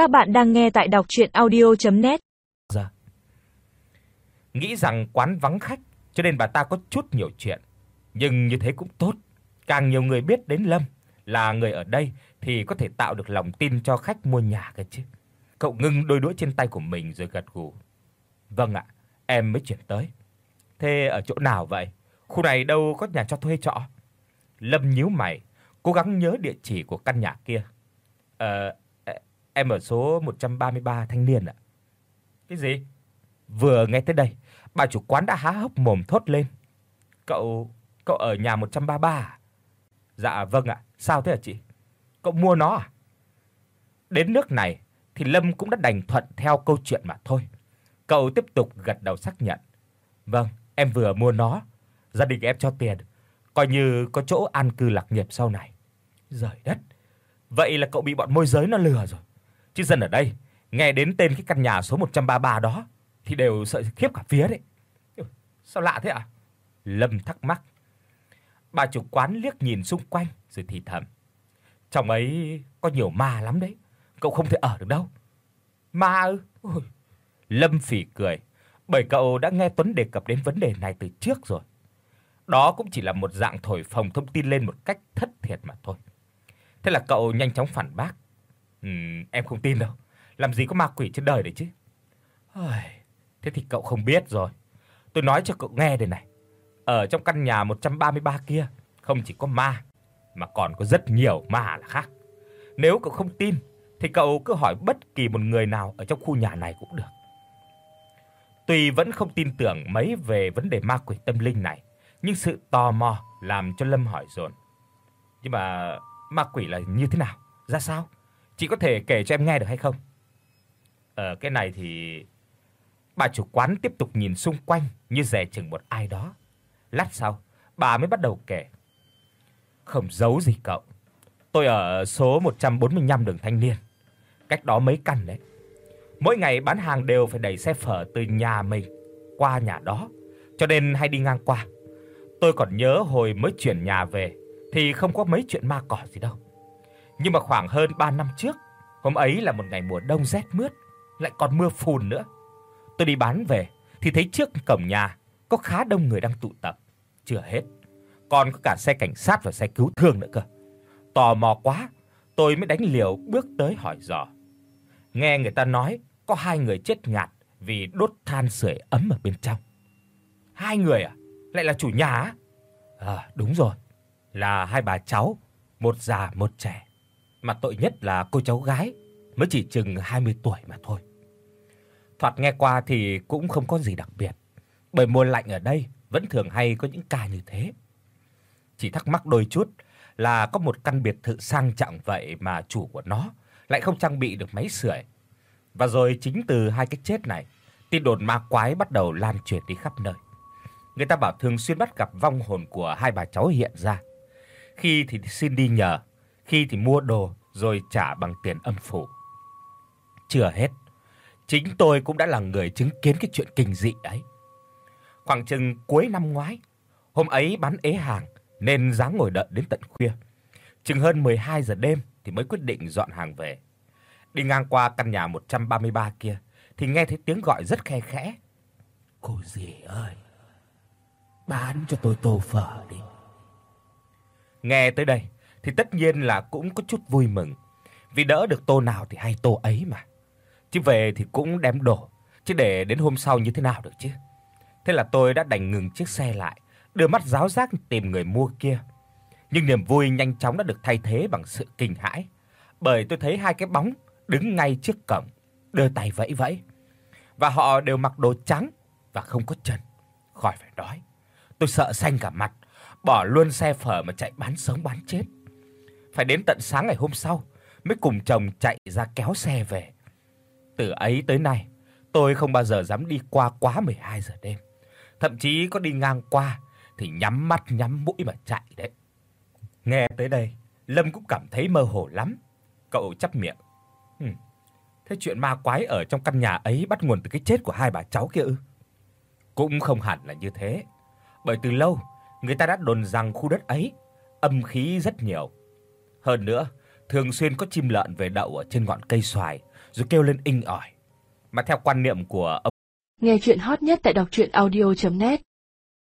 Các bạn đang nghe tại đọc audio net Dạ. Nghĩ rằng quán vắng khách, cho nên bà ta có chút nhiều chuyện, nhưng như thế cũng tốt, càng nhiều người biết đến Lâm là người ở đây thì có thể tạo được lòng tin cho khách mua nhà cơ chứ. Cậu ngưng đôi đũa trên tay của mình rồi gật gù. Vâng ạ, em mới chuyển tới. Thế ở chỗ nào vậy? Khu này đâu có nhà cho thuê trọ. Lâm nhíu mày, cố gắng nhớ địa chỉ của căn nhà kia. Ờ em ở số 133 Thanh Niên ạ. Cái gì? Vừa nghe tới đây, bà chủ quán đã há hốc mồm thốt lên. Cậu cậu ở nhà 133 à? Dạ vâng ạ, sao thế hả chị? Cậu mua nó à? Đến nước này thì Lâm cũng đã đành thuận theo câu chuyện mà thôi. Cậu tiếp tục gật đầu xác nhận. Vâng, em vừa mua nó, gia đình em cho tiền, coi như có chỗ an cư lạc nghiệp sau này. Giời đất. Vậy là cậu bị bọn môi giới nó lừa rồi. Chứ dân ở đây nghe đến tên cái căn nhà số 133 đó thì đều sợ khiếp cả vía đấy. Sao lạ thế ạ? À? Lâm thắc mắc. Bà chủ quán liếc nhìn xung quanh rồi thì thầm. Trong ấy có nhiều ma lắm đấy, cậu không thể ở được đâu. Ma ư? Ôi. Lâm phỉ cười, bởi cậu đã nghe Tuấn đề cập đến vấn đề này từ trước rồi. Đó cũng chỉ là một dạng thổi phồng thông tin lên một cách thất thiệt mà thôi. Thế là cậu nhanh chóng phản bác. Ừm, em không tin đâu. Làm gì có ma quỷ trên đời đấy chứ. Ôi, thế thì cậu không biết rồi. Tôi nói cho cậu nghe đây này. Ở trong căn nhà 133 kia không chỉ có ma mà còn có rất nhiều ma là khác. Nếu cậu không tin thì cậu cứ hỏi bất kỳ một người nào ở trong khu nhà này cũng được. Tuy vẫn không tin tưởng mấy về vấn đề ma quỷ tâm linh này, nhưng sự tò mò làm cho Lâm hỏi dồn. Nhưng mà ma quỷ là như thế nào? Ra sao? Chị có thể kể cho em nghe được hay không? Ờ cái này thì bà chủ quán tiếp tục nhìn xung quanh như dè chừng một ai đó. Lát sau, bà mới bắt đầu kể. Không giấu gì cậu. Tôi ở số 145 đường Thanh Niên. Cách đó mấy căn đấy. Mỗi ngày bán hàng đều phải đẩy xe phở từ nhà mình qua nhà đó, cho nên hay đi ngang qua. Tôi còn nhớ hồi mới chuyển nhà về thì không có mấy chuyện ma cỏ gì đâu. Nhưng mà khoảng hơn 3 năm trước, hôm ấy là một ngày mùa đông rét mướt, lại còn mưa phùn nữa. Tôi đi bán về thì thấy trước cổng nhà có khá đông người đang tụ tập. Chưa hết, còn có cả xe cảnh sát và xe cứu thương nữa cơ. Tò mò quá, tôi mới đánh liều bước tới hỏi dò. Nghe người ta nói có hai người chết ngạt vì đốt than sưởi ấm ở bên trong. Hai người à? Lại là chủ nhà á? À, đúng rồi. Là hai bà cháu, một già một trẻ. Mà tội nhất là cô cháu gái mới chỉ chừng 20 tuổi mà thôi. Thoạt nghe qua thì cũng không có gì đặc biệt, bởi mùa lạnh ở đây vẫn thường hay có những ca như thế. Chỉ thắc mắc đôi chút là có một căn biệt thự sang trọng vậy mà chủ của nó lại không trang bị được máy sưởi. Và rồi chính từ hai cái chết này, tin đồn ma quái bắt đầu lan truyền đi khắp nơi. Người ta bảo thường xuyên bắt gặp vong hồn của hai bà cháu hiện ra. Khi thì xin đi nhờ, khi thì mua đồ rồi trả bằng tiền âm phủ. Chưa hết, chính tôi cũng đã là người chứng kiến cái chuyện kinh dị ấy. Khoảng chừng cuối năm ngoái, hôm ấy bán ế hàng nên dáng ngồi đợi đến tận khuya. Chừng hơn 12 giờ đêm thì mới quyết định dọn hàng về. Đi ngang qua căn nhà 133 kia thì nghe thấy tiếng gọi rất khe khẽ. "Cô dì ơi, bán cho tôi tô phở đi." Nghe tới đây thì tất nhiên là cũng có chút vui mừng, vì đỡ được tô nào thì hay tô ấy mà. Chứ về thì cũng đem đổ, chứ để đến hôm sau như thế nào được chứ. Thế là tôi đã đành ngừng chiếc xe lại, đưa mắt giáo giác tìm người mua kia. Nhưng niềm vui nhanh chóng đã được thay thế bằng sự kinh hãi, bởi tôi thấy hai cái bóng đứng ngay trước cổng, đưa tay vẫy vẫy. Và họ đều mặc đồ trắng và không có chân, khỏi phải nói. Tôi sợ xanh cả mặt, bỏ luôn xe phở mà chạy bán sống bán chết. Phải đến tận sáng ngày hôm sau mới cùng chồng chạy ra kéo xe về. Từ ấy tới nay, tôi không bao giờ dám đi qua quá 12 giờ đêm. Thậm chí có đi ngang qua thì nhắm mắt nhắm mũi mà chạy đấy. Nghe tới đây, Lâm cũng cảm thấy mơ hồ lắm. Cậu chắp miệng. Hừ. Thế chuyện ma quái ở trong căn nhà ấy bắt nguồn từ cái chết của hai bà cháu kia ư? Cũng không hẳn là như thế. Bởi từ lâu, người ta đã đồn rằng khu đất ấy âm khí rất nhiều. Hơn nữa, thường xuyên có chim lợn về đậu ở trên ngọn cây xoài, rồi kêu lên inh ỏi. Mà theo quan niệm của ông Nghe chuyện hot nhất tại đọc audio net